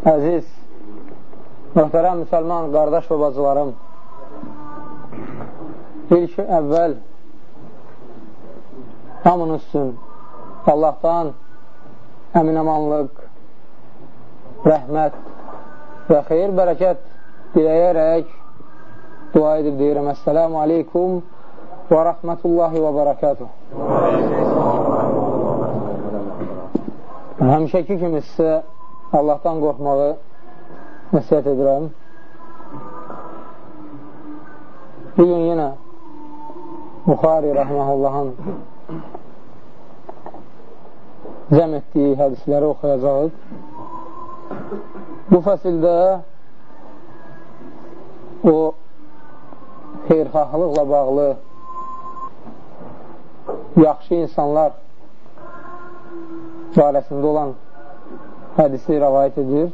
Əziz, möhtərəm müsəlman, qardaş və bacılarım, ilk əvvəl hamınız üçün Allahdan əminəmanlıq, rəhmət və xeyir, bərəkət diləyərək dua edib deyirəm. Əssəlamu aleykum və rəhmətullahi və bərəkətuh. Həmişəki kimi sizə Allahdan qorxmağı nəsiyyət edirəm. Bugün yenə Buxari rəhməhullahın cəm etdiyi hədisləri oxuyacağıq. Bu fəsildə o xeyrxahlıqla bağlı yaxşı insanlar barəsində olan hədisi rəvayət edir.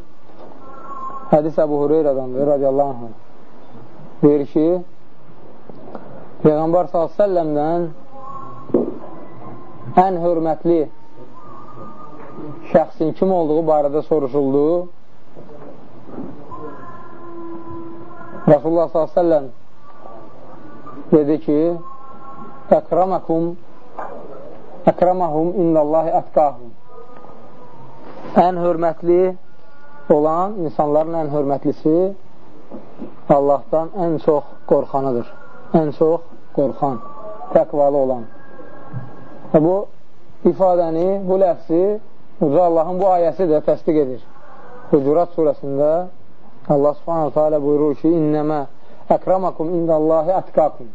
Hədis Əbu Hüreyrədandır, radiyallahu anh. Deyir ki, Peyğəmbər s.ə.v-dən ən hörmətli şəxsin kim olduğu barədə soruşuldu. Rasulullah s.ə.v dedi ki, Əkramakum Əkramahum innallahi ətqahum ən hörmətli olan insanların ən hörmətlisi Allahdan ən çox qorxanıdır. Ən çox qorxan, təqvalı olan. Və bu ifadəni, bu ləfsi Uca Allahın bu ayəsi də təsdiq edir. Hucurat surəsində Allah subhanahu teala buyurur ki, İnnəmə əkramakum indallahi ətqakum.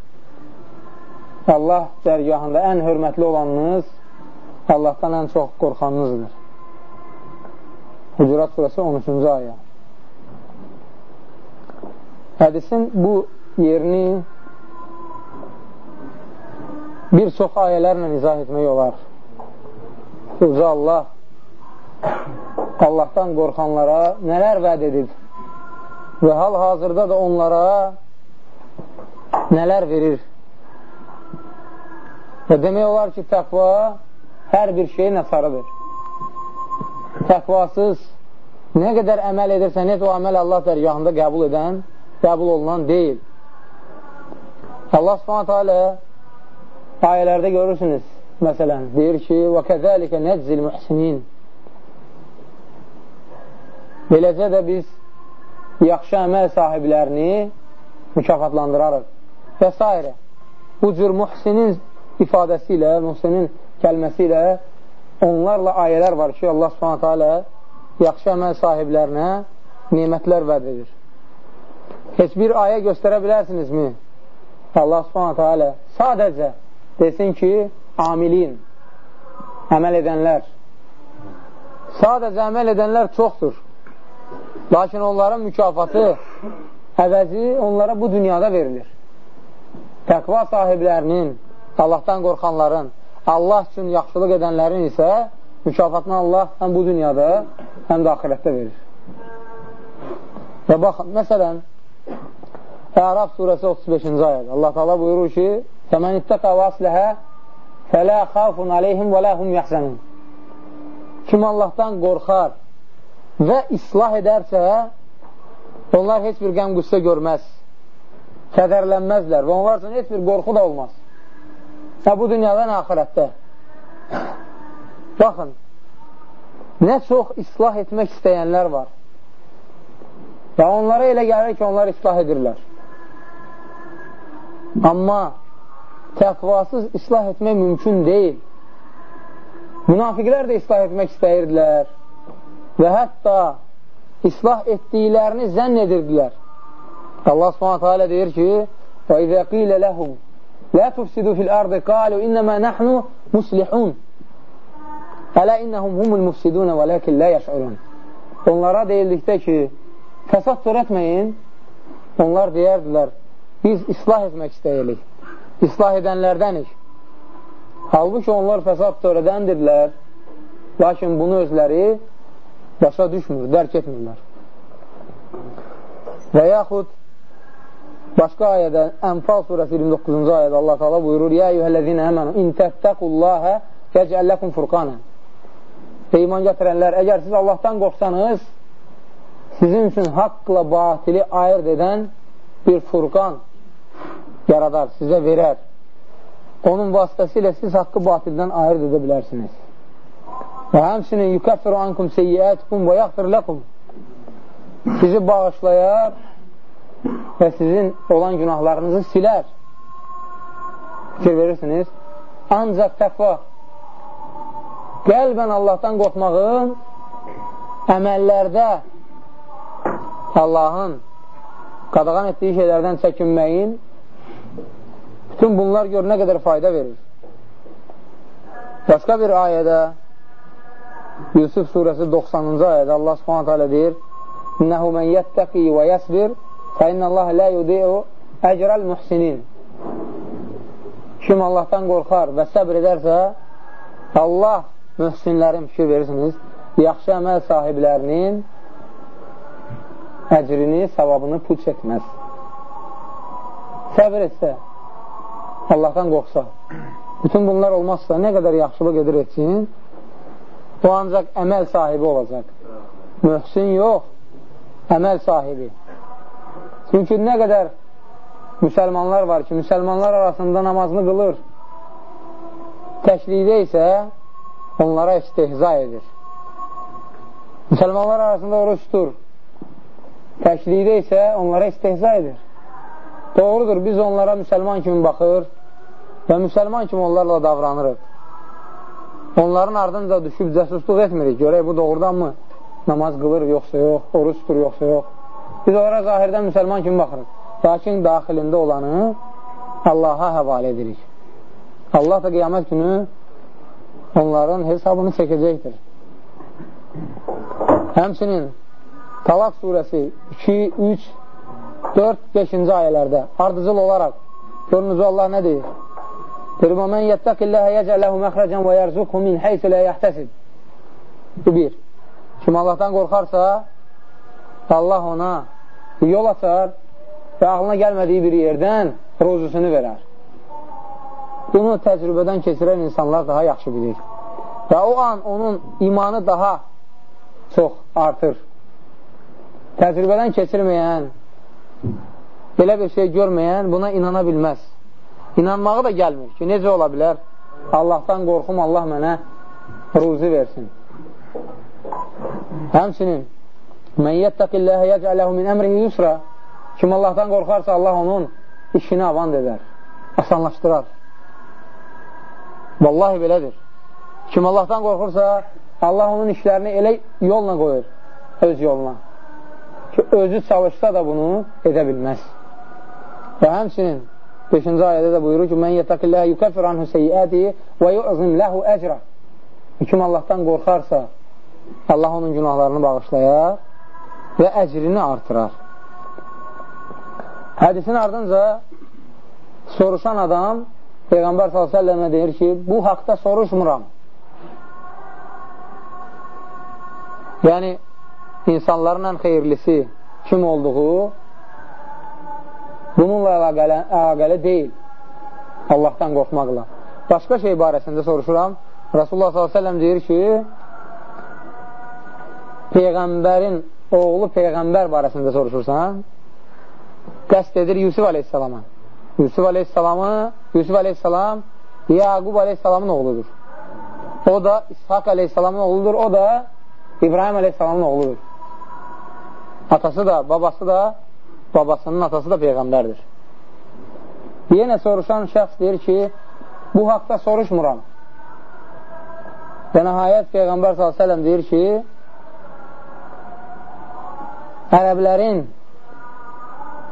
Allah dərgahında ən hörmətli olanınız Allahdan ən çox qorxanınızdır. Hucurat surəsi 13-cü ayə. Hədisin bu yerini bir çox ayələrlə izah etmək olar. Uca Allah Allahdan qorxanlara nələr vəd edib və hal-hazırda da onlara nələr verir. Və demək olar ki, təqva hər bir şeyin əsarıdır təqvasız nə qədər əməl edirsən, et o əməl Allah dərgahında qəbul edən, qəbul olunan deyil. Allah subhanətə alə ayələrdə görürsünüz, məsələn, deyir ki, وَكَذَٰلِكَ نَجْزِ الْمُحْسِنِينَ Beləcə də biz yaxşı əməl sahiblərini mükafatlandırarıq və s. Bu cür muhsinin ifadəsi ilə, muhsinin kəlməsi ilə onlarla ayələr var ki, Allah subhanətə alə yaxşı əməl sahiblərinə nimətlər vəd edir. Heç bir ayə göstərə bilərsinizmi? Allah subhanətə alə sadəcə desin ki, amilin, əməl edənlər. Sadəcə əməl edənlər çoxdur. Lakin onların mükafatı, əvəzi onlara bu dünyada verilir. Təqva sahiblərinin, Allahdan qorxanların, Allah üçün yaxşılıq edənlərin isə mükafatını Allah həm bu dünyada, həm də axirətdə verir. Və baxın, məsələn, Ərab surəsi 35-ci ayədə Allah Taala buyurur ki: "Fəmən ittəqə vasləhə fələ xafun aleyhim və ləhum yəhzənun." Kim Allahdan qorxar və islah edərsə, onlar heç bir qəm qüssə görməz, kədərlənməzlər və onlar üçün heç bir qorxu da olmaz. Nə bu dünyada, nə axirətdə. Baxın, nə çox islah etmək istəyənlər var. Və onlara elə gəlir ki, onlar islah edirlər. Amma təqvasız islah etmək mümkün deyil. Münafiqlər də islah etmək istəyirdilər və hətta islah etdiklərini zənn edirdilər. Allah subhanətə alə deyir ki, وَإِذَا قِيلَ لَهُمْ La tufsidu fil ardı qalu innəmə nəhnu muslihun. Ələ innəhum humul mufsidunə və ləkin lə yəş'urun. Onlara deyildikdə ki, fəsad törətməyin, onlar deyərdilər, biz islah etmək istəyirik, islah edənlərdənik. Halbuki onlar fəsad törədəndirlər, lakin bunu özləri başa düşmür, dərk etmirlər. Və yaxud Başqa ayədə, Ənfal surəsi 29-cu ayədə Allah Taala buyurur: "Ya eyyuhellezina amanu in tattaqullaha yec'al lakum furqana." İman gətirənlər, əgər siz Allahdan qorxsanız, sizin üçün haqqla batili ayırt edən bir furqan yaradar, sizə verər. Onun vasitəsilə siz haqqı batildən ayırt edə bilərsiniz. Və həmsinin yükəffir ankum seyyiətikum və yaxfir ləkum sizi bağışlayar və sizin olan günahlarınızı silər. Fikir verirsiniz. Ancaq təqva qəlbən Allahdan qorxmağın əməllərdə Allahın qadağan etdiyi şeylərdən çəkinməyin bütün bunlar gör nə qədər fayda verir. Başqa bir ayədə Yusuf surəsi 90-cı ayədə Allah subhanət hələ deyir İnnəhu mən yəttəqi və yəsbir fə innəllaha lə yudi'u əcrəl muhsinin Kim Allahdan qorxar və səbr edərsə Allah mühsinlərin fikir verirsiniz yaxşı əməl sahiblərinin əcrini, savabını puç etməz. Səbir etsə, Allahdan qorxsa, bütün bunlar olmazsa, nə qədər yaxşılıq edir etsin, o ancaq əməl sahibi olacaq. Mühsin yox, əməl sahibi. Çünki nə qədər müsəlmanlar var ki, müsəlmanlar arasında namazını qılır, təklikdə isə onlara istihza edir. Müsəlmanlar arasında oruç tutur, təklikdə isə onlara istehza edir. Doğrudur, biz onlara müsəlman kimi baxır və müsəlman kimi onlarla davranırıq. Onların ardınca düşüb cəsusluq etmirik. Görək, bu doğrudanmı? Namaz qılır, yoxsa yox, oruç tutur, yoxsa yox. Biz onlara zahirdən müsəlman kimi baxırıq. Lakin daxilində olanı Allaha həvalə edirik. Allah da qiyamət günü onların hesabını çəkəcəkdir. Həmçinin Talaq surəsi 2, 3, 4, 5-ci ayələrdə ardıcıl olaraq görünüzü Allah nə deyir? Deyir, وَمَنْ يَتَّقِ اللّٰهَ يَجَعْ لَهُ مَخْرَجًا وَيَرْزُقْهُ مِنْ حَيْسُ لَا يَحْتَسِبْ Bu bir. Kim Allahdan qorxarsa, Allah ona yol açar və ağlına gəlmədiyi bir yerdən rozusunu verər. Bunu təcrübədən keçirən insanlar daha yaxşı bilir. Və o an onun imanı daha çox artır təcrübədən keçirməyən, belə bir şey görməyən buna inana bilməz. İnanmağı da gəlmir ki, necə ola bilər? Allahdan qorxum, Allah mənə ruzi versin. Həmçinin, Mən yəttəqilləhə yəcələhu min əmrihi yusra Kim Allahdan qorxarsa, Allah onun işini avand edər, asanlaşdırar. Vallahi belədir. Kim Allahdan qorxursa, Allah onun işlərini elə yolla qoyur, öz yoluna ki, özü çalışsa da bunu edə bilməz. Və həmçinin 5-ci ayədə də buyurur ki, Mən yətəqilləyə yükəfir anhu seyyədi və yu'zim ləhu əcrə Kim Allahdan qorxarsa, Allah onun günahlarını bağışlayar və əcrini artırar. Hədisin ardınca soruşan adam Peyğəmbər s.ə.və deyir ki, bu haqda soruşmuram. Yəni, insanların ən xeyirlisi kim olduğu bununla əlaqəli, əlaqəli deyil Allahdan qorxmaqla. Başqa şey barəsində soruşuram. Rasulullah s.ə.v deyir ki, Peyğəmbərin oğlu Peyğəmbər barəsində soruşursan, qəst edir Yusuf aleyhissalama. Yusuf aleyhissalamı, Yusuf aleyhissalam Yaqub aleyhissalamın oğludur. O da İshak aleyhissalamın oğludur. O da İbrahim aleyhissalamın oğludur. Atası da, babası da, babasının atası da Peyğəmbərdir. Yenə soruşan şəxs deyir ki, bu haqda soruşmuram. Və nəhayət Peyğəmbər s.ə.v deyir ki, ərəblərin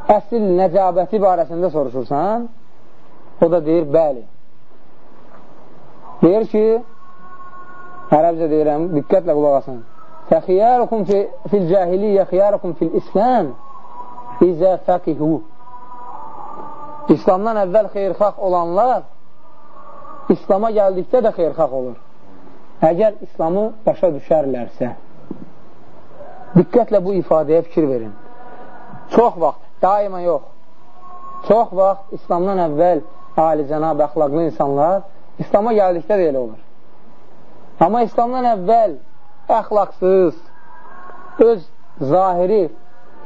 əsl nəcabəti barəsində soruşursan, o da deyir, bəli. Deyir ki, ərəbcə deyirəm, diqqətlə qulaq asın. Fəxiyərukum fil cahiliyyə, xiyərukum fil islam, izə fəqihu. İslamdan əvvəl xeyrxalq olanlar İslama gəldikdə də xeyrxalq olur. Əgər İslamı başa düşərlərsə, diqqətlə bu ifadəyə fikir verin. Çox vaxt daima yox, çox vaxt İslamdan əvvəl alicənab, əxlaqlı insanlar İslama gəldikdə də elə olur. Amma İslamdan əvvəl əxlaqsız, öz zahiri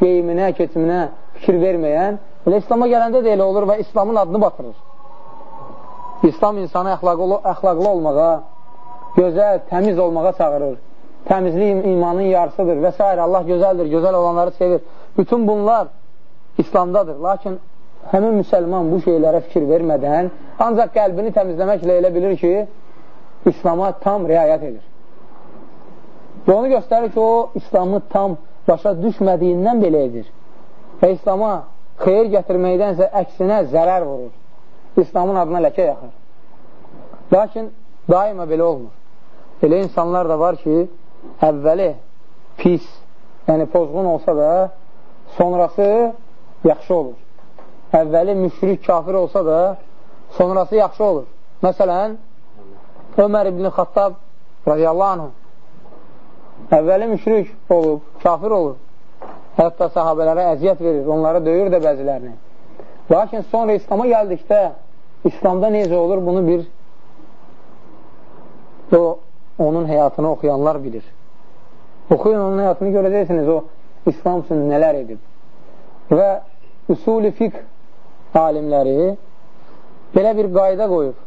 geyiminə, keçiminə fikir verməyən, elə İslama gələndə də elə olur və İslamın adını batırır. İslam insanı əxlaqlı, əxlaqlı olmağa, gözəl, təmiz olmağa çağırır. Təmizlik imanın yarısıdır və s. Allah gözəldir, gözəl olanları sevir. Bütün bunlar İslamdadır. Lakin həmin müsəlman bu şeylərə fikir vermədən ancaq qəlbini təmizləməklə elə bilir ki, İslama tam riayət edir. Və onu göstərir ki, o İslamı tam başa düşmədiyindən belə edir. Və İslama xeyir gətirməkdənsə əksinə zərər vurur. İslamın adına ləkə yaxır. Lakin daima belə olmur. Elə insanlar da var ki, əvvəli pis, yəni pozğun olsa da, sonrası yaxşı olur. Əvvəli müşrik kafir olsa da, sonrası yaxşı olur. Məsələn, Ömər ibn Xattab radiyallahu anh əvvəli müşrik olub, kafir olur. Hətta sahabələrə əziyyət verir, onlara döyür də bəzilərini. Lakin sonra İslama gəldikdə, İslamda necə olur, bunu bir o, onun həyatını oxuyanlar bilir. Oxuyun onun həyatını görəcəksiniz, o İslam üçün nələr edib. Və usul-i fiqh alimləri belə bir qayda qoyub.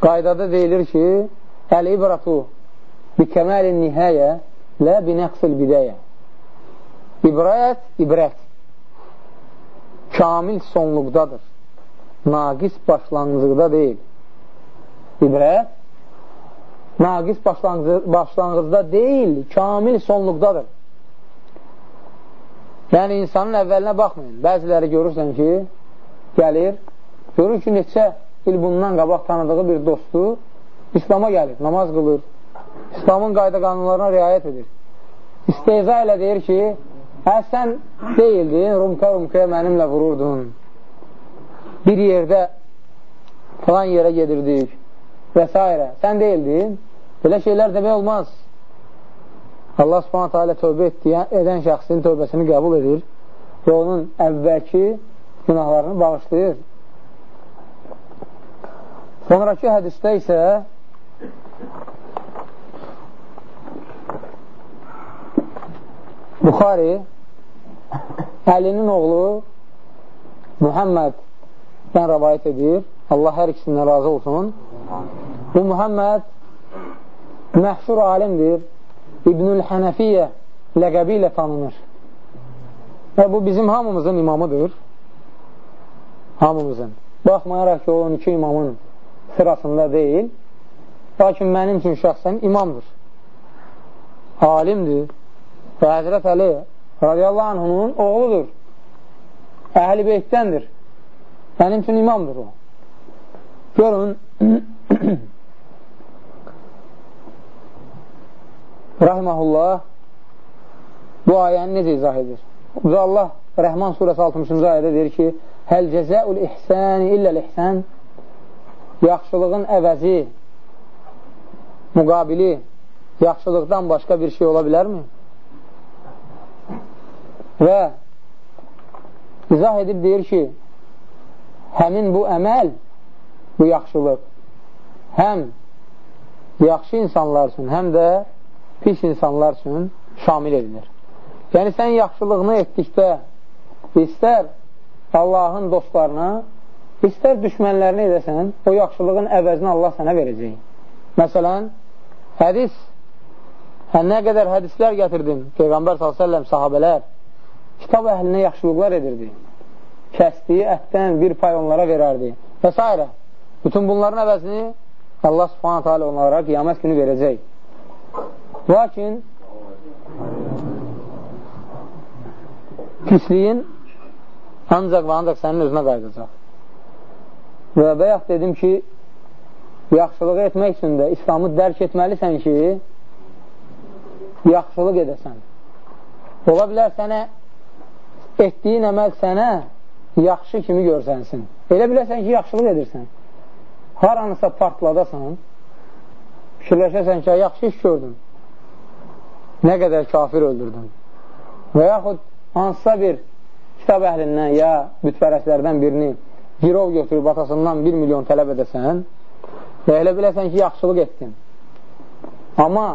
Qaydada deyilir ki, Əl-ibratu bi kəməlin nihayə lə bi nəqsil bidəyə. İbrət, ibrət kamil sonluqdadır. Naqis başlanğıcıqda deyil. İbrət naqis başlanğıcda deyil, kamil sonluqdadır. Yəni, insanın əvvəlinə baxmayın. Bəziləri görürsən ki, gəlir, görür ki, neçə il bundan qabaq tanıdığı bir dostu İslama gəlir, namaz qılır, İslamın qayda qanunlarına riayət edir. İsteyza ilə deyir ki, hə, sən deyildin, rumka-rumkaya mənimlə vururdun. Bir yerdə falan yerə gedirdik və s. Sən deyildin, belə şeylər demək olmaz. Allah subhanətə alə tövbə etdiyə, edən şəxsin tövbəsini qəbul edir və onun əvvəlki günahlarını bağışlayır. Sonraki hədisdə isə Buxari Əlinin oğlu Muhammeddən rəvayət edir. Allah hər ikisindən razı olsun. Bu Muhammed məşhur alimdir. İbnül Hənəfiyyə ləqəbi ilə tanınır. Və bu bizim hamımızın imamıdır. Hamımızın. Baxmayaraq ki, o 12 imamın sırasında deyil. Lakin mənim üçün şəxsən imamdır. Alimdir. Və Həzrət Əli radiyallahu anhunun oğludur. Əhl-i beytdəndir. Mənim üçün imamdır o. Görün, Rahiməhullah bu ayəni necə izah edir? Və Allah Rəhman surəsi 60-cı ayədə deyir ki, Həl cəzəul ihsəni illəl ihsən Yaxşılığın əvəzi, müqabili yaxşılıqdan başqa bir şey ola bilərmi? Və izah edib deyir ki, həmin bu əməl, bu yaxşılıq həm yaxşı insanlar üçün, həm də pis insanlar üçün şamil edilir. Yəni, sən yaxşılığını etdikdə istər Allahın dostlarına, istər düşmənlərini edəsən, o yaxşılığın əvəzini Allah sənə verəcək. Məsələn, hədis, hə, nə qədər hədislər gətirdim, Peyğəmbər s.ə.v sahabələr, kitab əhlinə yaxşılıqlar edirdi. Kəsdiyi ətdən bir pay onlara verərdi və s. Bütün bunların əvəzini Allah subhanətə alə onlara qiyamət günü verəcək. Lakin pisliyin ancaq və ancaq sənin özünə qayıdacaq. Və bəyək dedim ki, yaxşılığı etmək üçün də İslamı dərk etməlisən ki, yaxşılıq edəsən. Ola bilər sənə etdiyin əməl sənə yaxşı kimi görsənsin. Elə biləsən ki, yaxşılıq edirsən. Haranısa partladasan, fikirləşəsən ki, yaxşı iş gördün nə qədər kafir öldürdün və yaxud hansısa bir kitab əhlindən ya bütpərəslərdən birini girov götürüb atasından 1 milyon tələb edəsən və elə biləsən ki, yaxşılıq etdin. Amma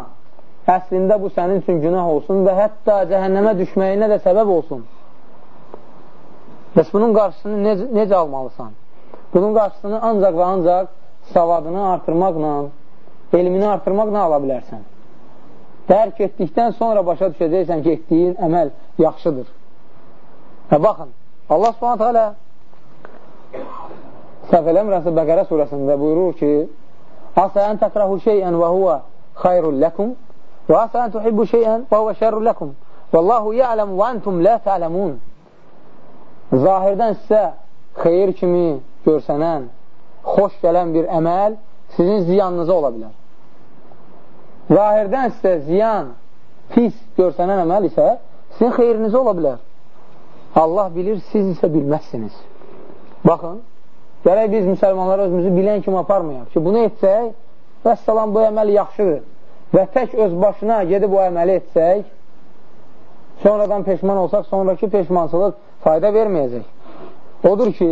əslində bu sənin üçün günah olsun və hətta cəhənnəmə düşməyinə də səbəb olsun. Bəs bunun qarşısını necə, necə almalısan? Bunun qarşısını ancaq və ancaq savadını artırmaqla, elmini artırmaqla ala bilərsən. Dərk etdikdən sonra başa düşəcəksən ki, etdiyin əməl yaxşıdır. Və baxın, Allah subhanət hələ səhv eləmirəsə Bəqərə surəsində buyurur ki, Asa ən təkrahu şeyən və huvə xayrun ləkum və asa ən tuhibbu şeyən və huvə şərrun ləkum və Allahu yələm və entum lə tə'ləmun Zahirdən sizə xeyir kimi görsənən, xoş gələn bir əməl sizin ziyanınıza ola bilər. Zahirdən sizə ziyan, pis görsənən əməl isə sizin xeyrinizə ola bilər. Allah bilir, siz isə bilməzsiniz. Baxın, gərək biz müsəlmanlar özümüzü bilən kimi aparmayaq ki, bunu etsək, vəssalam bu əməl yaxşıdır və tək öz başına gedib o əməli etsək, sonradan peşman olsaq, sonraki peşmansılıq fayda verməyəcək. Odur ki,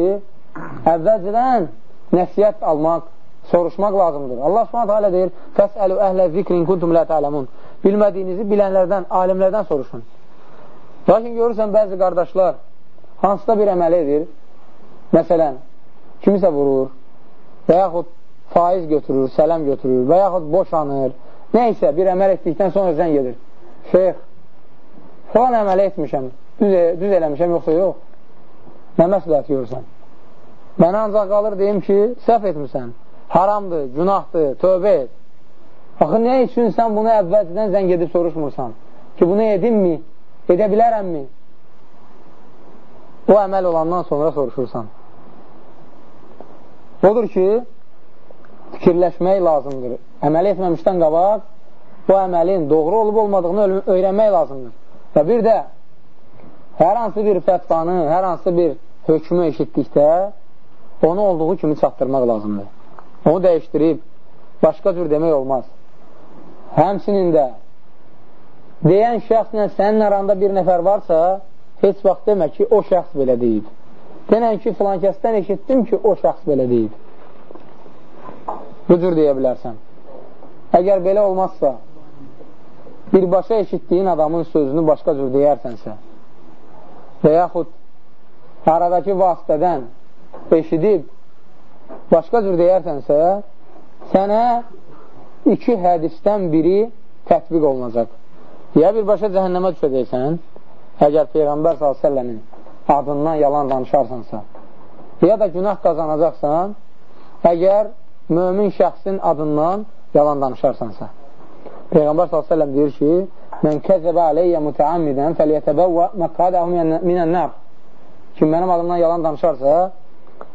əvvəlcədən nəsiyyət almaq, soruşmaq lazımdır. Allah subhanət hələ deyir, Fəsəlu əhlə zikrin kuntum lə tələmun. Bilmədiyinizi bilənlərdən, alimlərdən soruşun. Lakin görürsən, bəzi qardaşlar hansıda bir əməl edir, məsələn, kimisə vurur və yaxud faiz götürür, sələm götürür və yaxud boşanır, nə isə bir əməl etdikdən sonra zəng edir. Şeyx, falan əməl etmişəm, düz, düz eləmişəm, yoxsa yox. Nə məsləhət görürsən? Mənə ancaq qalır deyim ki, səhv etmirsən, haramdır, günahdır, tövbə et. Axı, nə üçün sən bunu əvvəlcədən zəng edib soruşmursan? Ki, bunu edinmi? Edə bilərəmmi? O əməl olandan sonra soruşursan. Odur ki, fikirləşmək lazımdır. Əməl etməmişdən qabaq bu əməlin doğru olub olmadığını öyrənmək lazımdır. Və bir də hər hansı bir fətvanı, hər hansı bir hökmü eşitdikdə onu olduğu kimi çatdırmaq lazımdır. Onu dəyişdirib başqa cür demək olmaz. Həmsinin də deyən şəxslə sənin aranda bir nəfər varsa, heç vaxt demə ki, o şəxs belə deyib. Denən ki, filan kəsdən eşitdim ki, o şəxs belə deyib. Bu cür deyə bilərsən. Əgər belə olmazsa, birbaşa eşitdiyin adamın sözünü başqa cür deyərsənsə və yaxud aradakı vasitədən eşidib başqa cür deyərsənsə, sənə iki hədisdən biri tətbiq olunacaq. Ya birbaşa cəhənnəmə düşəcəksən, əgər Peyğəmbər s.ə.v-in adından yalan danışarsansa, ya da günah qazanacaqsan, əgər mömin şəxsin adından yalan danışarsansa. Peyğəmbər s.ə.v deyir ki, Mən kəzəbə aleyyə mütəammidən fəliyətəbəvvə məqadəhu minən nar. Kim mənim adımdan yalan danışarsa,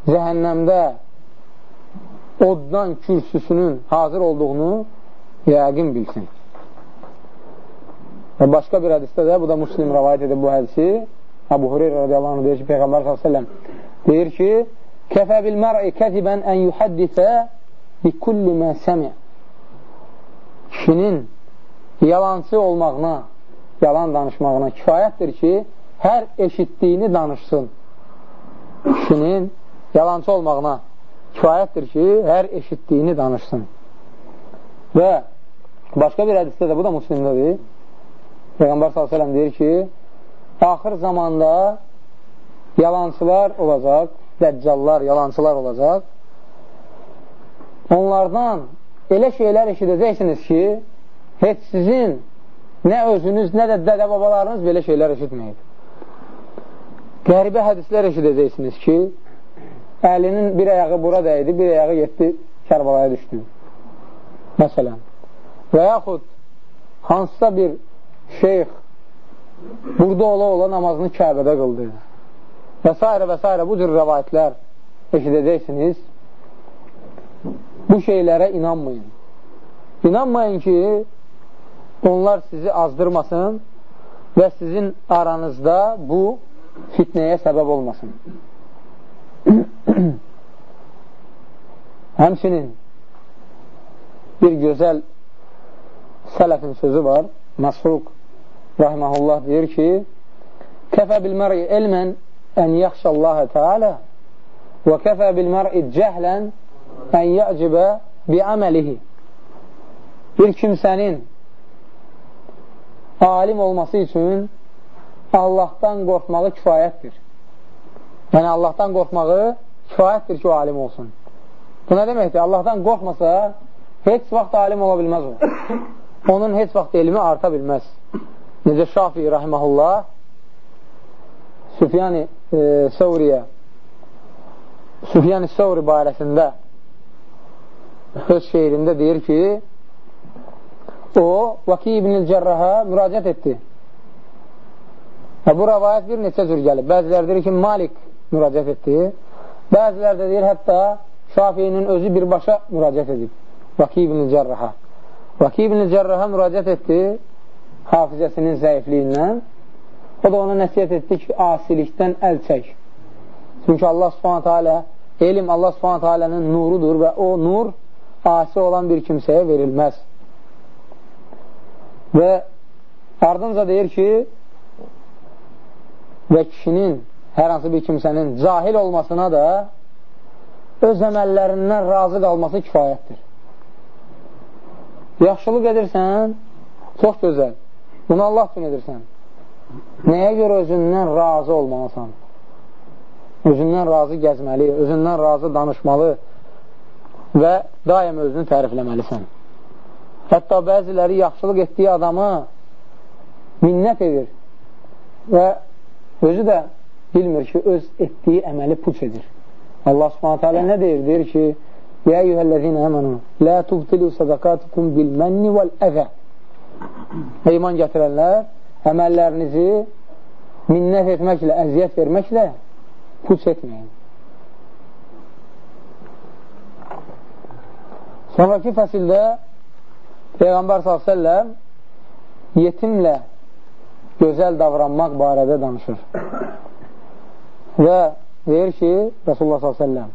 cəhənnəmdə oddan kürsüsünün hazır olduğunu yəqin bilsin. Və başqa bir hədisdə də, bu da muslim rəvayət edib bu hədisi, Əbu Hureyra radiyallahu anh deyir ki, Peyğəmbər s.ə.v deyir ki, Kəfə bil mər'i kətibən ən yuhəddisə bi kulli mə səmi Kişinin yalancı olmağına, yalan danışmağına kifayətdir ki, hər eşitdiyini danışsın. Kişinin yalancı olmağına kifayətdir ki, hər eşitdiyini danışsın. Və başqa bir hədisdə də, bu da muslimdədir, Peyğəmbər s.ə.v deyir ki, axır zamanda yalancılar olacaq, dəccallar, yalancılar olacaq. Onlardan elə şeylər eşidəcəksiniz ki, heç sizin nə özünüz, nə də dədə-babalarınız belə şeylər eşitməyib. Qəribə hədislər eşidəcəksiniz ki, əlinin bir ayağı bura dəydi, bir ayağı getdi, Kərbalaya düşdü. Məsələn. Və yaxud hansısa bir şeyx burada ola-ola namazını Kəbədə qıldı. Və s. və s. bu cür rəvayətlər eşidəcəksiniz. Bu şeylərə inanmayın. İnanmayın ki, onlar sizi azdırmasın və sizin aranızda bu fitnəyə səbəb olmasın. Həmçinin bir gözəl sələfin sözü var, Məsruq rahiməhullah deyir ki, kəfə bil-mər'i elmən ən yaxşəllahə tealə və kəfə bil-mər'i cəhlən ən yəcibə bi-əməlihi. Bir kimsənin alim olması üçün Allahdan qorxmağı kifayətdir. Yəni, Allahdan qorxmağı kifayətdir ki, o alim olsun. Bu nə deməkdir? Allahdan qorxmasa, heç vaxt alim ola bilməz o. Onun heç vaxt elmi arta bilməz. Necə Şafii rahiməhullah Süfyan-ı e, Səvriyə Süfyan-ı Səvri barəsində öz şeirində deyir ki, o, Vaki ibn-i Cərraha müraciət etdi. Və bu rəvayət bir neçə cür gəlib. Bəziləri deyir ki, Malik müraciət etdi. Bəziləri də deyir, hətta Şafiyinin özü birbaşa müraciət edib. Vaki ibn-i Cərraha. Vaki ibn-i Cərraha müraciət etdi hafizəsinin zəifliyindən. O da ona nəsiyyət etdi ki, asilikdən əl çək. Çünki Allah subhanətə alə, elm Allah subhanətə alənin nurudur və o nur asi olan bir kimsəyə verilməz. Və ardınca deyir ki, və kişinin, hər hansı bir kimsənin cahil olmasına da öz əməllərindən razı qalması kifayətdir. Yaxşılıq edirsən, çox gözəl. Bunu Allah üçün edirsən. Nəyə görə özündən razı olmalısan? Özündən razı gəzməli, özündən razı danışmalı və daim özünü tərifləməlisən. Hətta bəziləri yaxşılıq etdiyi adamı minnət edir və özü də bilmir ki, öz etdiyi əməli puç edir. Allah subhanətə alə nə deyir? Deyir ki, Yə eyyuhəl-ləzinə əmənu, lə tubtilu sədaqatikum bil-mənni vəl-əzə İman gətirənlər, əməllərinizi minnət etməklə, əziyyət verməklə puç etməyin. Sonraki fəsildə Peyğəmbər s.ə.v yetimlə gözəl davranmaq barədə danışır. Və deyir ki, Rasulullah s.ə.v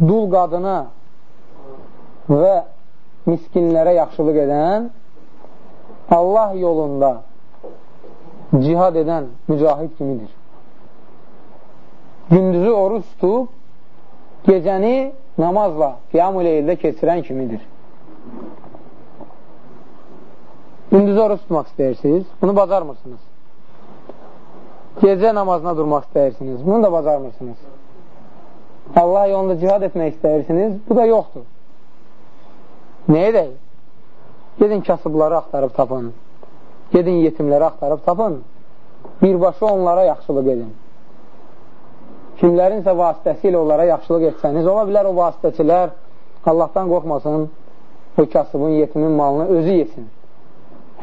dul qadına və miskinlərə yaxşılıq edən Allah yolunda cihad edən mücahid kimidir. Gündüzü oruç tutub, gecəni namazla, qiyam-ı leyildə keçirən kimidir. Gündüz oruç tutmaq istəyirsiniz, bunu bacarmırsınız. Gecə namazına durmaq istəyirsiniz, bunu da bacarmırsınız. Allah yolunda cihad etmək istəyirsiniz, bu da yoxdur. Nə edək? Gedin kasıbları axtarıb tapın. Gedin yetimləri axtarıb tapın. Birbaşa onlara yaxşılıq edin. Kimlərinsə vasitəsilə onlara yaxşılıq etsəniz, ola bilər o vasitəçilər Allahdan qorxmasın, o kasıbın, yetimin malını özü yesin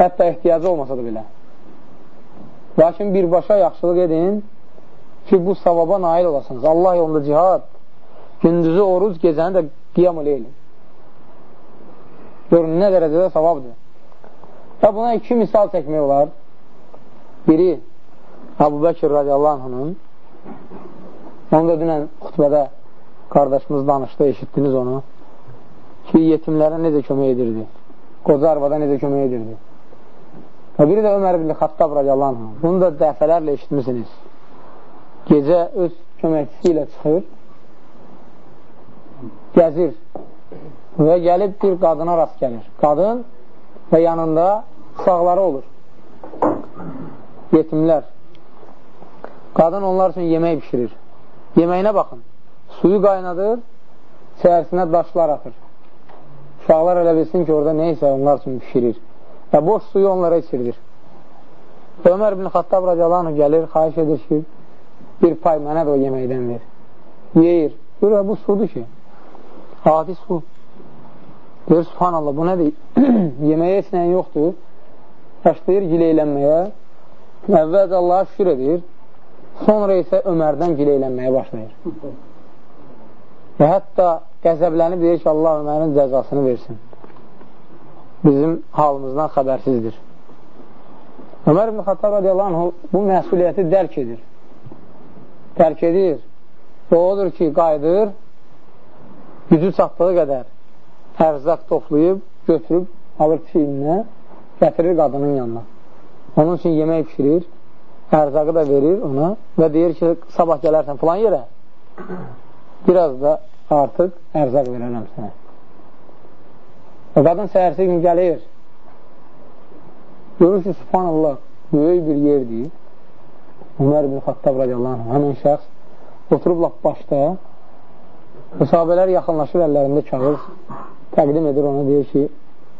hətta ehtiyacı olmasa da belə. Lakin birbaşa yaxşılıq edin ki, bu savaba nail olasınız. Allah yolunda cihad, gündüzü oruz, gecəni də qiyam eləyin. Görün, nə dərəcədə savabdır. Və buna iki misal çəkmək olar. Biri, Abu Bəkir radiyallahu anhının onu da dünən xütbədə qardaşımız danışdı, eşitdiniz onu ki, yetimlərə necə kömək edirdi, qoca arvada necə kömək edirdi. Və biri də Ömər ibn Xattab radiyallahu anh. Bunu da dəfələrlə eşitmişsiniz. Gecə öz köməkçisi ilə çıxır, gəzir və gəlib bir qadına rast gəlir. Qadın və yanında uşaqları olur. Yetimlər. Qadın onlar üçün yemək pişirir. Yeməyinə baxın. Suyu qaynadır, çəyərsinə daşlar atır. Uşaqlar elə bilsin ki, orada neysə onlar üçün pişirir və boş suyu onlara içirilir. Ömər ibn Xattab radiyallahu gəlir, xahiş edir ki, bir pay mənə də o yeməkdən ver. Yeyir. Görür, bu sudur ki, adi su. Deyir, subhanallah, bu nədir? Yeməyə heç nəyin yoxdur. Başlayır gileylənməyə. Əvvəlcə Allaha şükür edir. Sonra isə Ömərdən gileylənməyə başlayır. Və hətta qəzəblənib deyir ki, Allah Ömərin cəzasını versin bizim halımızdan xəbərsizdir. Ömər ibn Xattab radiyallahu anh bu məsuliyyəti dərk edir. Dərk edir. Və odur ki, qayıdır, gücü çatdığı qədər ərzaq toplayıb, götürüb, alır çiyinə, gətirir qadının yanına. Onun üçün yemək pişirir, ərzaqı da verir ona və deyir ki, sabah gələrsən filan yerə, biraz da artıq ərzaq verərəm sənə. O qadın səhərsi gün gəlir, görür ki, subhanallah, böyük bir yerdir. Ömər ibn Xattab radiyallahu anh, həmən şəxs oturub lap başda və sahabələr yaxınlaşır əllərində kağız təqdim edir ona, deyir ki,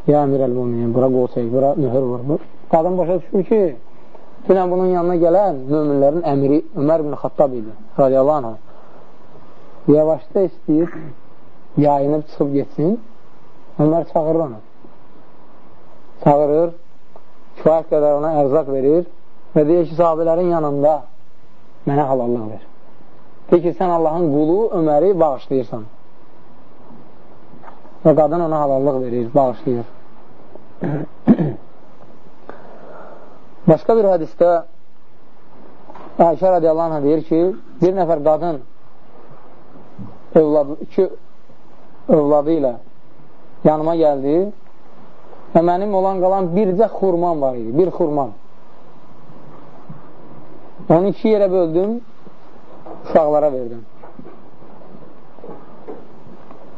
ya əmir əl-muminin, bura qol çək, bura mühür vur. Qadın başa düşür ki, dünən bunun yanına gələn müminlərin əmiri Ömər ibn Xattab idi, radiyallahu anh. Yavaşda istəyir, yayınıb çıxıb getsin, Ömər çağırır onu. Çağırır, kifayət qədər ona ərzaq verir və deyir ki, sahabələrin yanında mənə halallıq ver. Deyir ki, sən Allahın qulu Öməri bağışlayırsan. Və qadın ona halallıq verir, bağışlayır. Başqa bir hədisdə Ayşə radiyallahu anh deyir ki, bir nəfər qadın övladı, iki övladı ilə yanıma gəldi və mənim olan qalan bircə xurman var idi, bir xurman. Onu iki yerə böldüm, uşaqlara verdim.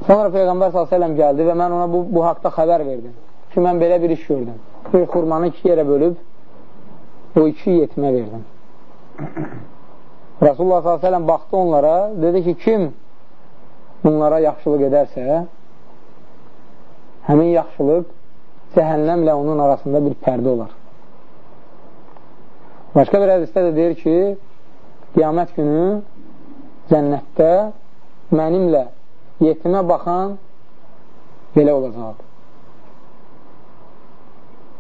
Sonra Peyğəmbər s.ə.v gəldi və mən ona bu, bu haqda xəbər verdim ki, mən belə bir iş gördüm. Bir xurmanı iki yerə bölüb, o iki yetimə verdim. Rasulullah s.ə.v baxdı onlara, dedi ki, kim bunlara yaxşılıq edərsə, həmin yaxşılıq cəhənnəmlə onun arasında bir pərdə olar. Başqa bir hədisdə də deyir ki, qiyamət günü cənnətdə mənimlə yetimə baxan belə olacaq.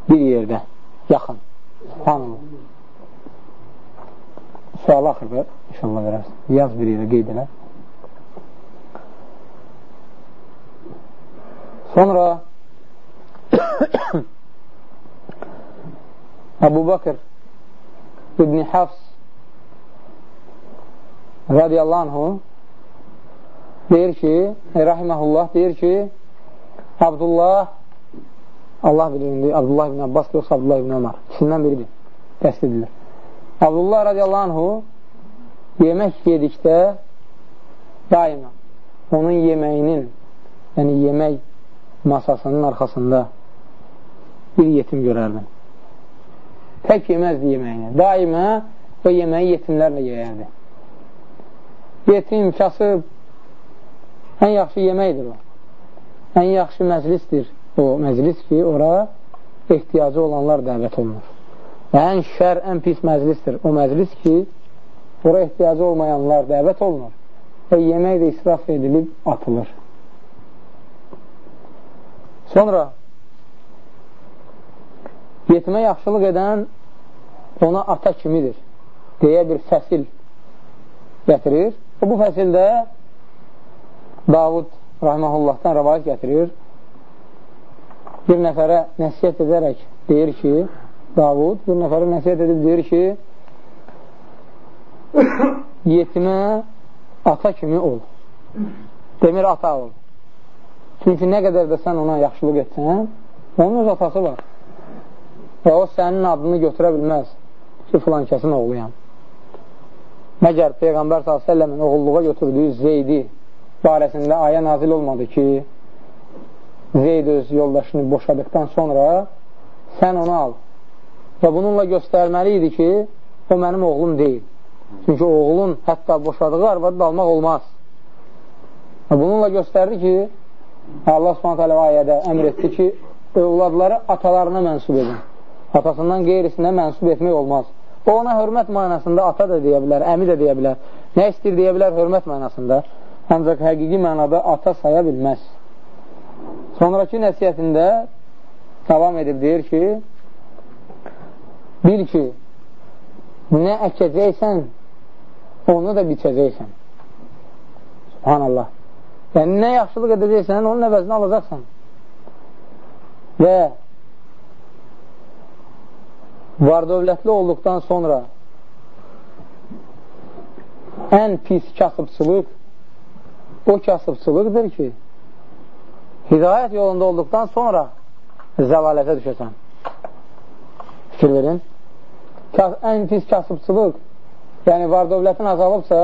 Bir yerdə, yaxın. Subhanallah. Sual axırda inşallah verərsin. Yaz bir yerə qeyd elə. Sonra Əbu Bakır İbni Hafs radiyallahu anhu deyir ki, rahiməhullah deyir ki, Abdullah Allah bilir indi, Abdullah ibn Abbas yoxsa Abdullah ibn Ömər ikisindən biridir, dəst edilir. Abdullah radiyallahu anhu yemək yedikdə daima onun yeməyinin yəni yemək masasının arxasında bir yetim görərdim. Tək yeməzdi yeməyini. Daimə o yeməyi yetimlərlə yeyərdi. Yetim, kasıb, ən yaxşı yeməkdir o. Ən yaxşı məclisdir o məclis ki, ora ehtiyacı olanlar dəvət olunur. Və ən şər, ən pis məclisdir o məclis ki, ora ehtiyacı olmayanlar dəvət olunur və yemək də israf edilib atılır. Sonra yetimə yaxşılıq edən ona ata kimidir deyə bir fəsil gətirir. O, bu fəsildə Davud Rahmanullahdan rəvayət gətirir. Bir nəfərə nəsiyyət edərək deyir ki, Davud bir nəfərə nəsiyyət edib deyir ki, yetimə ata kimi ol. Demir ata ol. Çünki nə qədər də sən ona yaxşılıq etsən, onun öz atası var. Və o sənin adını götürə bilməz ki, filan kəsin oğluyam. Məgər Peyğəmbər s.ə.v-in oğulluğa götürdüyü Zeydi barəsində ayə nazil olmadı ki, Zeyd öz yoldaşını boşadıqdan sonra sən onu al. Və bununla göstərməli idi ki, o mənim oğlum deyil. Çünki oğlun hətta boşadığı arvadı da almaq olmaz. Və bununla göstərdi ki, Allah subhanət hələ ayədə əmr etdi ki, övladları atalarına mənsub edin. Atasından qeyrisinə mənsub etmək olmaz. O ona hörmət mənasında ata da deyə bilər, əmi də deyə bilər. Nə istir deyə bilər hörmət mənasında. Ancaq həqiqi mənada ata saya bilməz. Sonraki nəsiyyətində davam edib deyir ki, bil ki, nə əkəcəksən, onu da biçəcəksən. Subhanallah. Yəni, nə yaxşılıq edəcəksən, onun əvəzini alacaqsan. Və var dövlətli olduqdan sonra ən pis kasıbçılıq o kasıbçılıqdır ki, hidayət yolunda olduqdan sonra zəlalətə düşəsən. Fikir verin. Ən pis kasıbçılıq, yəni var dövlətin azalıbsa,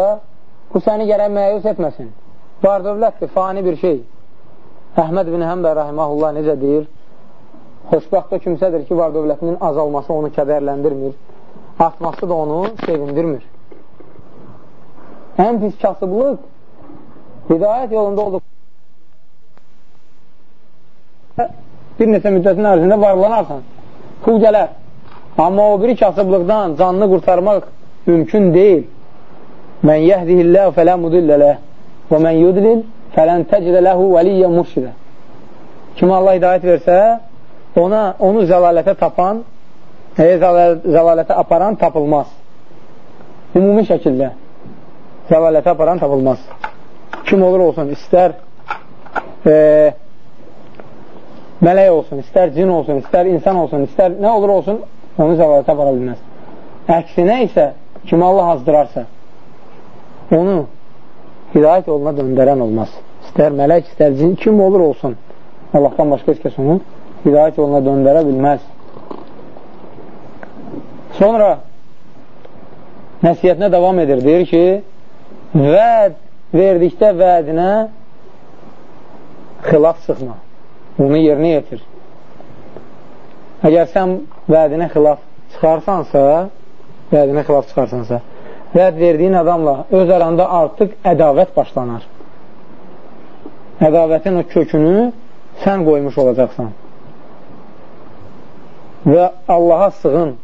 bu səni gərək məyus etməsin. Var dövlətdir, fani bir şey. Əhməd bin Həmbə rəhiməhullah necə deyir? Xoşbaxt o kimsədir ki, var dövlətinin azalması onu kədərləndirmir, artması da onu sevindirmir. Ən pis kasıblıq hidayət yolunda olduq. Bir neçə müddətin ərzində varlanarsan, pul gələr. Amma o biri kasıblıqdan canını qurtarmaq mümkün deyil. Mən yəhdihilləhu fələ mudillələ və mən yudlil fələn təcdə ləhu vəliyyə murşidə. Kim Allah hidayət versə, ona onu zəlalətə tapan, e, zəlalətə aparan tapılmaz. Ümumi şəkildə zəlalətə aparan tapılmaz. Kim olur olsun, istər e, mələk olsun, istər cin olsun, istər insan olsun, istər nə olur olsun, onu zəlalətə apara bilməz. Əksinə isə kim Allah azdırarsa, onu hidayət yoluna döndərən olmaz. İstər mələk, istər cin, kim olur olsun. Allahdan başqa heç kəs onu hidayət yoluna döndərə bilməz. Sonra nəsiyyətinə davam edir. Deyir ki, vəd verdikdə vədinə xilaf çıxma. Onu yerinə yetir. Əgər sən vədinə xilaf çıxarsansa, vədinə xilaf çıxarsansa, vəd verdiyin adamla öz aranda artıq ədavət başlanar. Ədavətin o kökünü sən qoymuş olacaqsan. Və Allaha sığın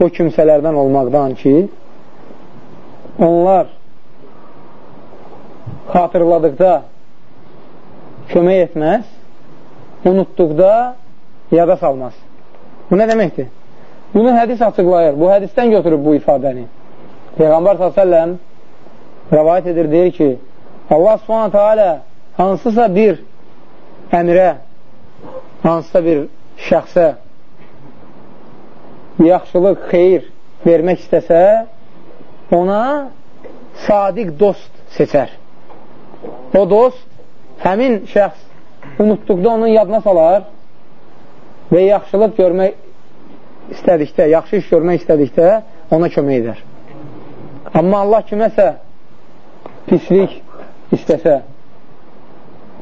o kimsələrdən olmaqdan ki, onlar xatırladıqda kömək etməz, unutduqda yada salmaz. Bu nə deməkdir? Bunu hədis açıqlayır. Bu hədisdən götürüb bu ifadəni. Peyğəmbər s.ə.v rəvayət edir, deyir ki, Allah subhanətə alə hansısa bir əmirə, hansısa bir şəxsə yaxşılıq, xeyir vermək istəsə, ona sadiq dost seçər. O dost həmin şəxs unutduqda onun yadına salar və yaxşılıq görmək istədikdə, yaxşı iş görmək istədikdə ona kömək edər. Amma Allah kiməsə pislik istəsə,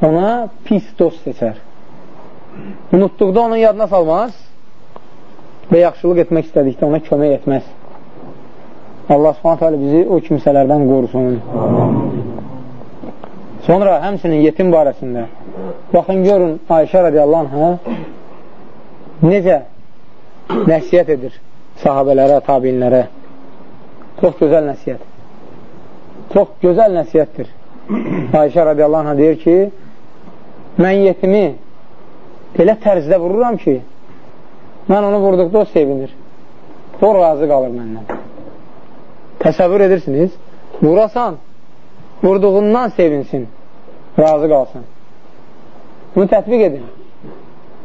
ona pis dost seçər. Unutduqda onun yadına salmaz və yaxşılıq etmək istədikdə ona kömək etməz. Allah subhanət hələ bizi o kimsələrdən qorusun. Sonra həmsinin yetim barəsində baxın, görün Ayşə radiyallahu anhə necə nəsiyyət edir sahabələrə, tabinlərə. Çox gözəl nəsiyyət. Çox gözəl nəsiyyətdir. Ayşə radiyallahu anh deyir ki, mən yetimi elə tərzdə vururam ki, mən onu vurduqda o sevinir. O razı qalır məndən. Təsəvvür edirsiniz, vurasan, vurduğundan sevinsin, razı qalsın. Bunu tətbiq edin.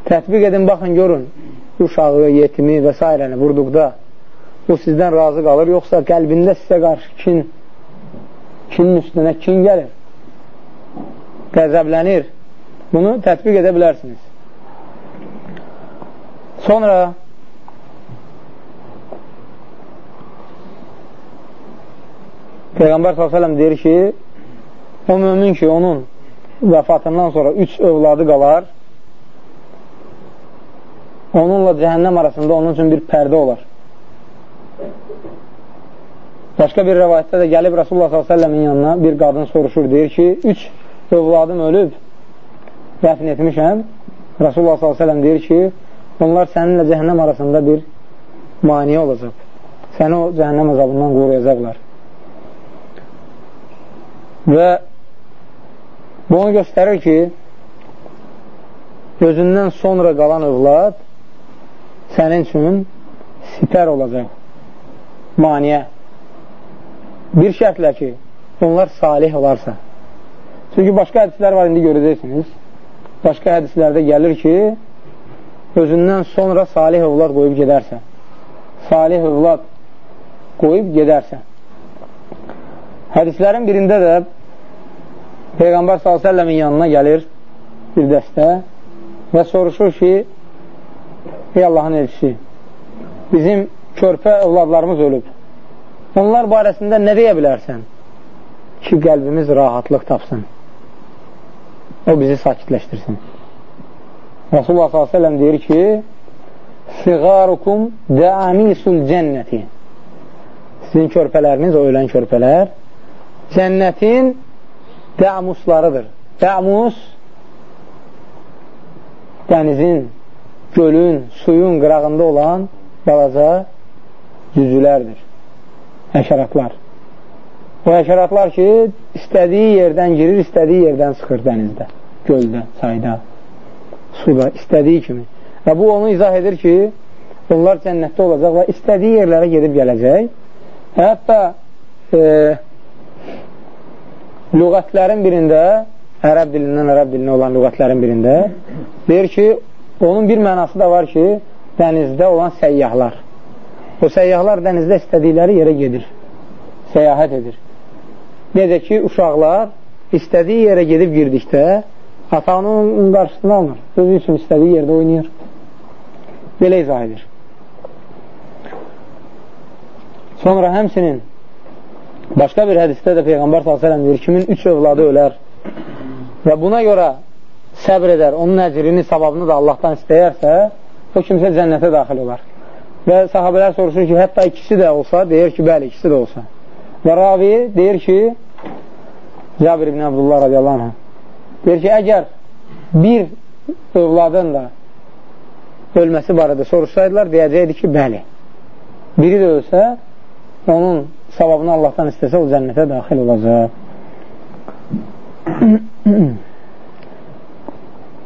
Tətbiq edin, baxın, görün, uşağı, yetimi və s. vurduqda o sizdən razı qalır, yoxsa qəlbində sizə qarşı kin, kinin üstünə kin gəlir, qəzəblənir. Bunu tətbiq edə bilərsiniz. Sonra Peyğəmbər s.ə.v deyir ki, o mümin ki, onun vəfatından sonra üç övladı qalar, onunla cəhənnəm arasında onun üçün bir pərdə olar. Başqa bir rəvayətdə də gəlib Rasulullah s.ə.v-in yanına bir qadın soruşur, deyir ki, üç övladım ölüb, dəfn etmişəm. Rasulullah s.ə.v deyir ki, onlar səninlə cəhənnəm arasında bir maniyə olacaq. Səni o cəhənnəm azabından qoruyacaqlar. Və bu onu göstərir ki, özündən sonra qalan övlad sənin üçün sipər olacaq, maniyə. Bir şərtlə ki, onlar salih olarsa. Çünki başqa hədislər var, indi görəcəksiniz. Başqa hədislərdə gəlir ki, özündən sonra salih övlad qoyub gedərsə. Salih övlad qoyub gedərsə. Hədislərin birində də Peyğəmbər s.ə.v-in yanına gəlir bir dəstə və soruşur ki, ey Allahın elçisi, bizim körpə övladlarımız ölüb. Onlar barəsində nə deyə bilərsən? Ki, qəlbimiz rahatlıq tapsın. O bizi sakitləşdirsin. Rasulullah s.ə.v deyir ki, Sigarukum dəamisul cənnəti Sizin körpələriniz, o ölən körpələr cənnətin dəmuslarıdır. Dəmus dənizin, gölün, suyun qırağında olan balaca cüzülərdir, həşəratlar. O həşəratlar ki, istədiyi yerdən girir, istədiyi yerdən çıxır dənizdə, göldə, çayda, suda, istədiyi kimi. Və bu onu izah edir ki, onlar cənnətdə olacaq və istədiyi yerlərə gedib gələcək. Hətta e, lüğətlərin birində, ərəb dilindən ərəb dilinə olan lüğətlərin birində deyir ki, onun bir mənası da var ki, dənizdə olan səyyahlar. O səyyahlar dənizdə istədikləri yerə gedir, səyahət edir. Necə ki, uşaqlar istədiyi yerə gedib girdikdə atanı onun qarşısına almır. Özü üçün istədiyi yerdə oynayır. Belə izah edir. Sonra həmsinin başqa bir hədisdə də Peyğəmbər s.ə.v deyir, kimin üç övladı ölər və buna görə səbr edər, onun əcrini, savabını da Allahdan istəyərsə, o kimsə cənnətə daxil olar. Və sahabələr soruşur ki, hətta ikisi də olsa, deyir ki, bəli, ikisi də olsa. Və ravi deyir ki, Cabir ibn Abdullah radiyallahu anh deyir ki, əgər bir övladın da ölməsi barədə soruşsaydılar, deyəcəkdi ki, bəli. Biri də ölsə, onun savabını Allahdan istəsə, o cənnətə daxil olacaq.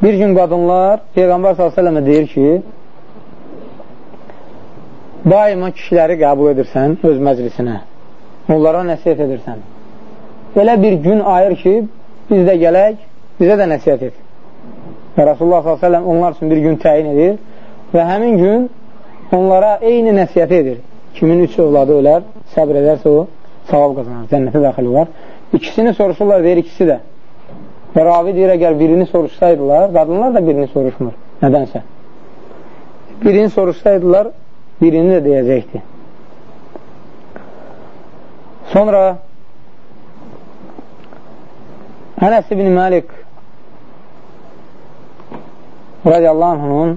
bir gün qadınlar Peyğəmbər s.ə.və deyir ki, daima kişiləri qəbul edirsən öz məclisinə, onlara nəsiyyət edirsən. Belə bir gün ayır ki, biz də gələk, bizə də nəsiyyət et. Və Rasulullah s.ə.v onlar üçün bir gün təyin edir və həmin gün onlara eyni nəsiyyət edir. Kimin üç övladı ölər, səbr edərsə o, savab qazanar, cənnətə daxil olar. İkisini soruşurlar, deyir ikisi də. Və ravi deyir, əgər birini soruşsaydılar, qadınlar da birini soruşmur, nədənsə. Birini soruşsaydılar, birini də deyəcəkdi. Sonra Ənəs ibn Məlik radiyallahu anhunun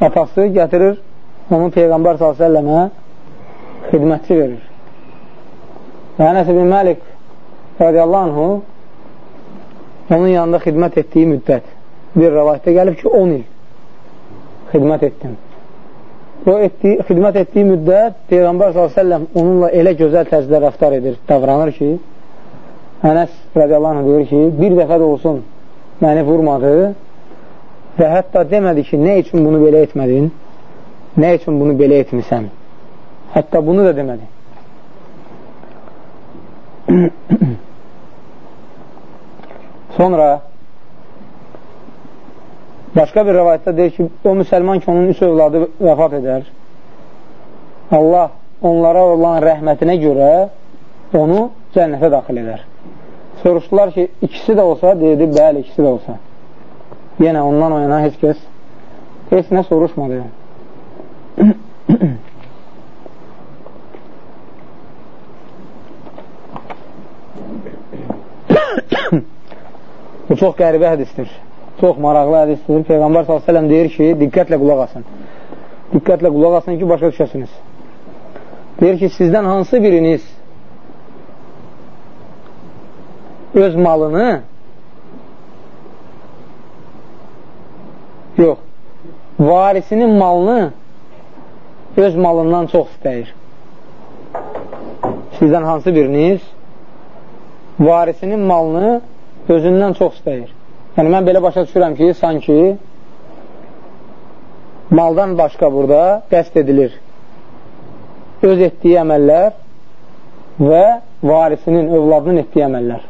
atası gətirir onu Peyğəmbər s.ə.və xidmətçi verir. Və Ənəs ibn Məlik radiyallahu anhu onun yanında xidmət etdiyi müddət bir rəvayətdə gəlib ki, 10 il xidmət etdim. O etdiyi, xidmət etdiyi müddət Peyğəmbər s.ə.v onunla elə gözəl tərzdə rəftar edir, davranır ki, Ənəs radiyallahu anh deyir ki, bir dəfə də olsun məni vurmadı və hətta demədi ki, nə üçün bunu belə etmədin, nə üçün bunu belə etmisən. Hətta bunu da demədi. Sonra Başqa bir rəvayətdə deyir ki, o müsəlman ki, onun üç övladı vəfat edər. Allah onlara olan rəhmətinə görə onu cənnətə daxil edər. Soruşdular ki, ikisi də olsa, deyirdi, bəli, ikisi də olsa. Yenə ondan o yana heç kəs heç nə soruşmadı. Bu çox qəribə hədistir çox maraqlı hədisdir. Peyğəmbər s.ə.v deyir ki, diqqətlə qulaq asın. Diqqətlə qulaq asın ki, başa düşəsiniz. Deyir ki, sizdən hansı biriniz öz malını yox, varisinin malını öz malından çox istəyir. Sizdən hansı biriniz varisinin malını özündən çox istəyir. Yəni, mən belə başa düşürəm ki, sanki maldan başqa burada qəst edilir öz etdiyi əməllər və varisinin, övladının etdiyi əməllər.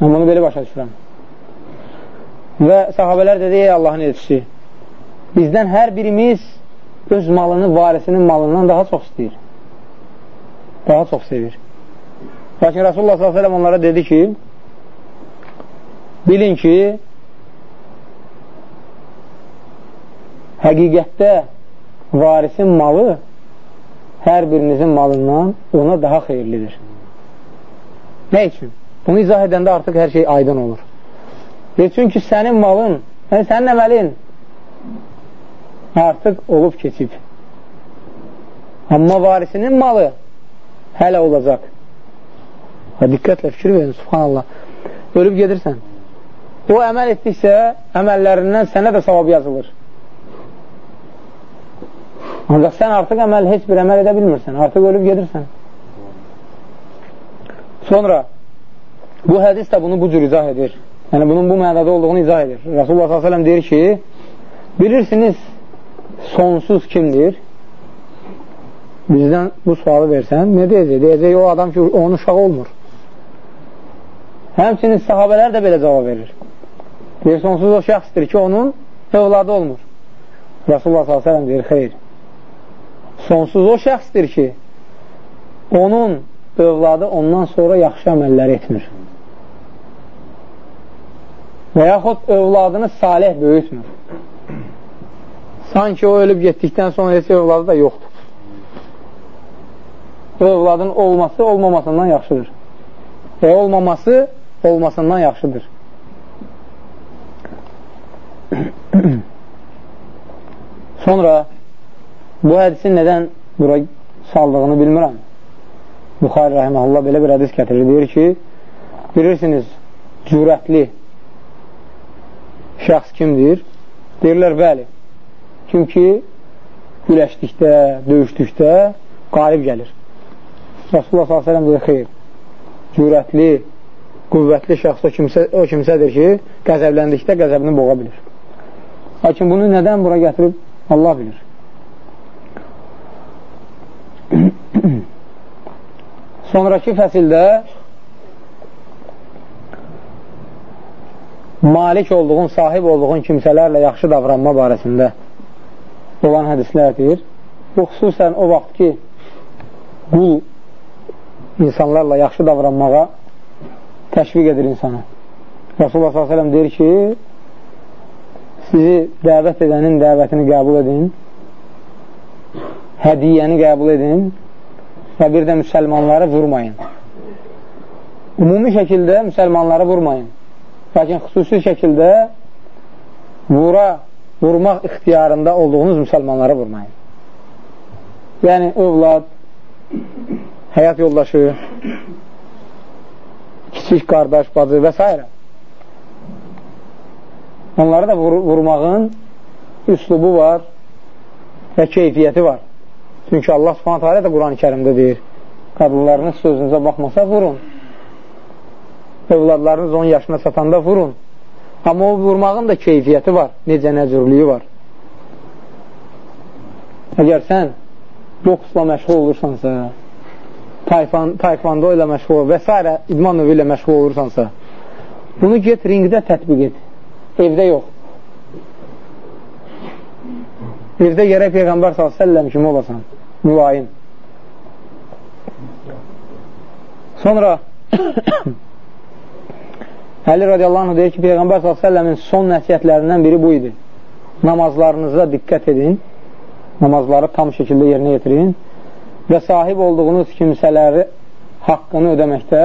Mən bunu belə başa düşürəm. Və sahabələr dedi, ey Allahın elçisi, bizdən hər birimiz öz malını varisinin malından daha çox istəyir. Daha çox sevir. Lakin Rasulullah s.ə.v onlara dedi ki, Bilin ki, həqiqətdə varisin malı hər birinizin malından ona daha xeyirlidir. Nə üçün? Bunu izah edəndə artıq hər şey aydın olur. Deyir, çünki sənin malın, yəni sənin əməlin artıq olub keçib. Amma varisinin malı hələ olacaq. Və diqqətlə fikir verin, subhanallah. Ölüb gedirsən. O əməl etdiksə, əməllərindən sənə də savab yazılır. Ancaq sən artıq əməl, heç bir əməl edə bilmirsən. Artıq ölüb gedirsən. Sonra bu hədis də bunu bu cür izah edir. Yəni, bunun bu mənada olduğunu izah edir. Rasulullah s.ə.v deyir ki, bilirsiniz sonsuz kimdir? Bizdən bu sualı versən, nə deyəcək? Deyəcək o adam ki, onun uşağı olmur. Həmçinin sahabələr də belə cavab verir. Deyir, sonsuz o şəxsdir ki, onun övladı olmur. Rasulullah s.ə.v deyir, xeyr. Sonsuz o şəxsdir ki, onun övladı ondan sonra yaxşı əməllər etmir. Və yaxud övladını salih böyütmür. Sanki o ölüb getdikdən sonra heç övladı da yoxdur. Övladın olması olmamasından yaxşıdır. Və olmaması olmasından yaxşıdır. Sonra bu hədisin nədən bura saldığını bilmirəm. Buxari rəhməhullah belə bir hədis gətirir. Deyir ki, bilirsiniz, cürətli şəxs kimdir? Deyirlər, bəli. Kim ki, güləşdikdə, döyüşdükdə qalib gəlir. Rasulullah s.ə.v deyir, xeyr, cürətli, qüvvətli şəxs o, kimsə, o kimsədir ki, qəzəbləndikdə qəzəbini boğa bilir. Lakin bunu nədən bura gətirib? Allah bilir. Sonraki fəsildə malik olduğun, sahib olduğun kimsələrlə yaxşı davranma barəsində olan hədislərdir. Bu, xüsusən o vaxt ki, qul insanlarla yaxşı davranmağa təşviq edir insana. Rasulullah s.ə.v deyir ki, sizi dəvət edənin dəvətini qəbul edin, hədiyyəni qəbul edin və bir də müsəlmanları vurmayın. Ümumi şəkildə müsəlmanları vurmayın. Lakin xüsusi şəkildə vura, vurmaq ixtiyarında olduğunuz müsəlmanları vurmayın. Yəni, övlad, həyat yoldaşı, kiçik qardaş, bacı və s. Onları da vur vurmağın üslubu var və keyfiyyəti var. Çünki Allah subhanət hələ də Quran-ı kərimdə deyir, qadınlarınız sözünüzə baxmasa vurun. Övladlarınız 10 yaşına çatanda vurun. Amma o vurmağın da keyfiyyəti var, necə nəcürlüyü var. Əgər sən boksla məşğul olursansa, taekvondo ilə məşğul və s. idman növü ilə məşğul olursansa, bunu get ringdə tətbiq et. Evdə yox. Evdə gərək Peyğəmbər s.ə.v kimi olasan, mülayim. Sonra Əli radiyallahu anh deyir ki, Peyğəmbər s.ə.v-in son nəsiyyətlərindən biri bu idi. Namazlarınıza diqqət edin, namazları tam şəkildə yerinə yetirin və sahib olduğunuz kimsələri haqqını ödəməkdə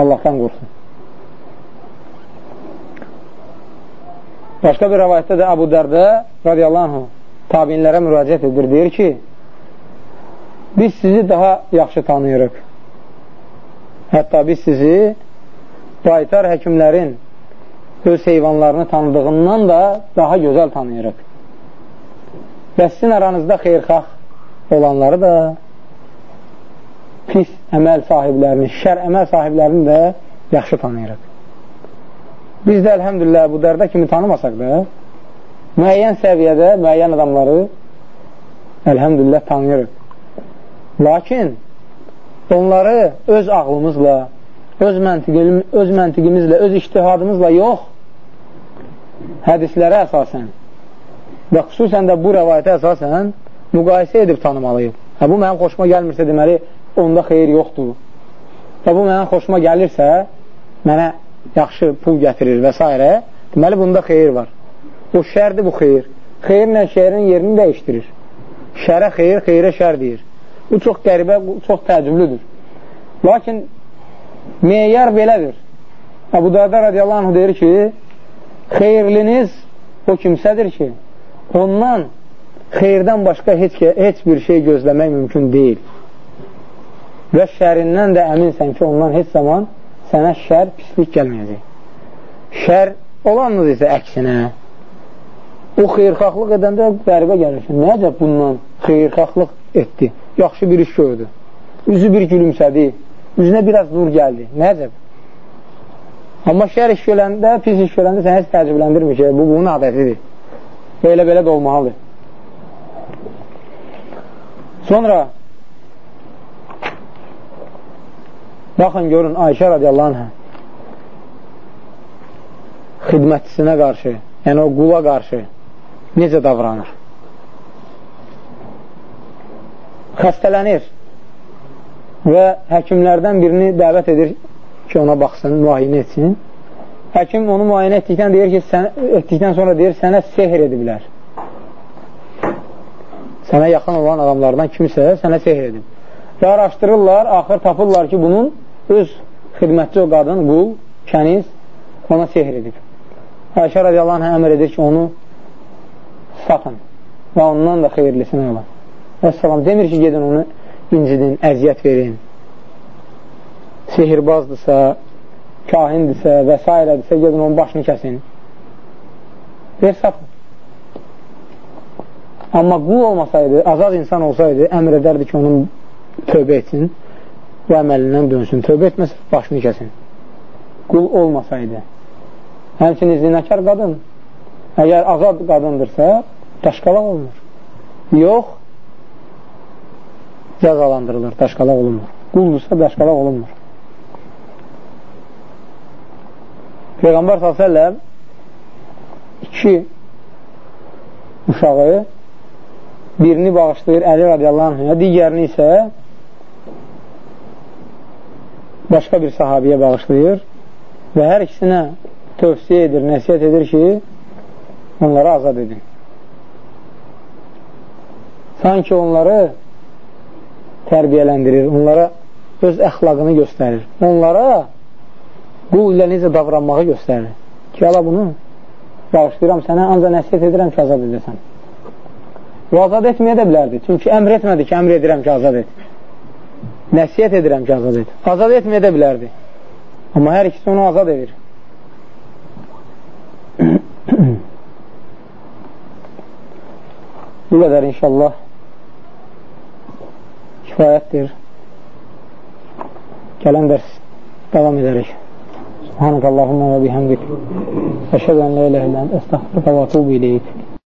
Allahdan qorxun. Başqa bir rəvayətdə də Əbu Dərdə radiyallahu anh tabinlərə müraciət edir, deyir ki, biz sizi daha yaxşı tanıyırıq. Hətta biz sizi qaytar həkimlərin öz heyvanlarını tanıdığından da daha gözəl tanıyırıq. Və sizin aranızda xeyrxax olanları da pis əməl sahiblərini, şər əməl sahiblərini də yaxşı tanıyırıq. Biz də əlhəmdülillah bu dərdə kimi tanımasaq da, müəyyən səviyyədə müəyyən adamları əlhəmdülillah tanıyırıq. Lakin onları öz ağlımızla, öz, məntiqimiz, öz məntiqimizlə, öz iştihadımızla yox, hədislərə əsasən və xüsusən də bu rəvayətə əsasən müqayisə edib tanımalıyıq. Hə, bu mənim xoşuma gəlmirsə, deməli, onda xeyir yoxdur. Və bu mənə xoşuma gəlirsə, mənə yaxşı pul gətirir və s. Deməli, bunda xeyir var. Bu şərdir, bu xeyir. Xeyirlə şərin yerini dəyişdirir. Şərə xeyir, xeyrə şər deyir. Bu çox qəribə, çox təəccüblüdür. Lakin meyyər belədir. Əbu Dərdə radiyallahu anh deyir ki, xeyirliniz o kimsədir ki, ondan xeyirdən başqa heç, heç bir şey gözləmək mümkün deyil. Və şərindən də əminsən ki, ondan heç zaman sənə şər, pislik gəlməyəcək. Şər olanınız isə əksinə. O xeyrxahlıq edəndə qəribə gəlir ki, nəcə bundan xeyrxahlıq etdi, yaxşı bir iş gördü, üzü bir gülümsədi, üzünə biraz nur gəldi, nəcəb. Amma şər iş görəndə, pis iş görəndə səni heç təəccübləndirmir ki, bu bunun adətidir. Belə-belə də olmalıdır. Sonra baxın, görün, Ayşə radiyallahu anhə xidmətçisinə qarşı, yəni o qula qarşı necə davranır? Xəstələnir və həkimlərdən birini dəvət edir ki, ona baxsın, müayinə etsin. Həkim onu müayinə etdikdən deyir ki, sən, etdikdən sonra deyir, sənə sehr ediblər sənə yaxın olan adamlardan kimsə sənə sehr edib. Və araşdırırlar, axır tapırlar ki, bunun öz xidmətçi o qadın, qul, kəniz ona sehr edib. Ayşə radiyallahu anh əmr edir ki, onu satın və ondan da xeyirlisini alın. Vəssalam, demir ki, gedin onu incidin, əziyyət verin. Sehirbazdırsa, kahindirsə və s. gedin onun başını kəsin. Ver satın. Amma qul olmasaydı, azad insan olsaydı, əmr edərdi ki, onun tövbə etsin və əməlindən dönsün. Tövbə etməsə, başını kəsin. Qul olmasaydı. Həmçinin zinəkar qadın, əgər azad qadındırsa, daşqalaq olunur. Yox, cəzalandırılır, daşqalaq olunmur. Quldursa, daşqalaq olunmur. Peyğəmbər s.ə.v iki uşağı birini bağışlayır Əli radiyallahu anhına, digərini isə başqa bir sahabiyə bağışlayır və hər ikisinə tövsiyə edir, nəsiyyət edir ki, onları azad edin. Sanki onları tərbiyələndirir, onlara öz əxlaqını göstərir. Onlara qul ilə necə davranmağı göstərir. Ki, ala bunu bağışlayıram sənə, ancaq nəsiyyət edirəm ki, azad edəsən. O azad etməyə də bilərdi. Çünki əmr etmədi ki, əmr edirəm ki, azad et. Nəsiyyət edirəm ki, azad et. Azad etməyə də bilərdi. Amma hər ikisi onu azad edir. Bu qədər inşallah kifayətdir. Gələn dərs davam edərək. Subhanək Allahumma və bihəmdik. Əşədən lə ilə ilə əstəxfirqə və tubu iləyik.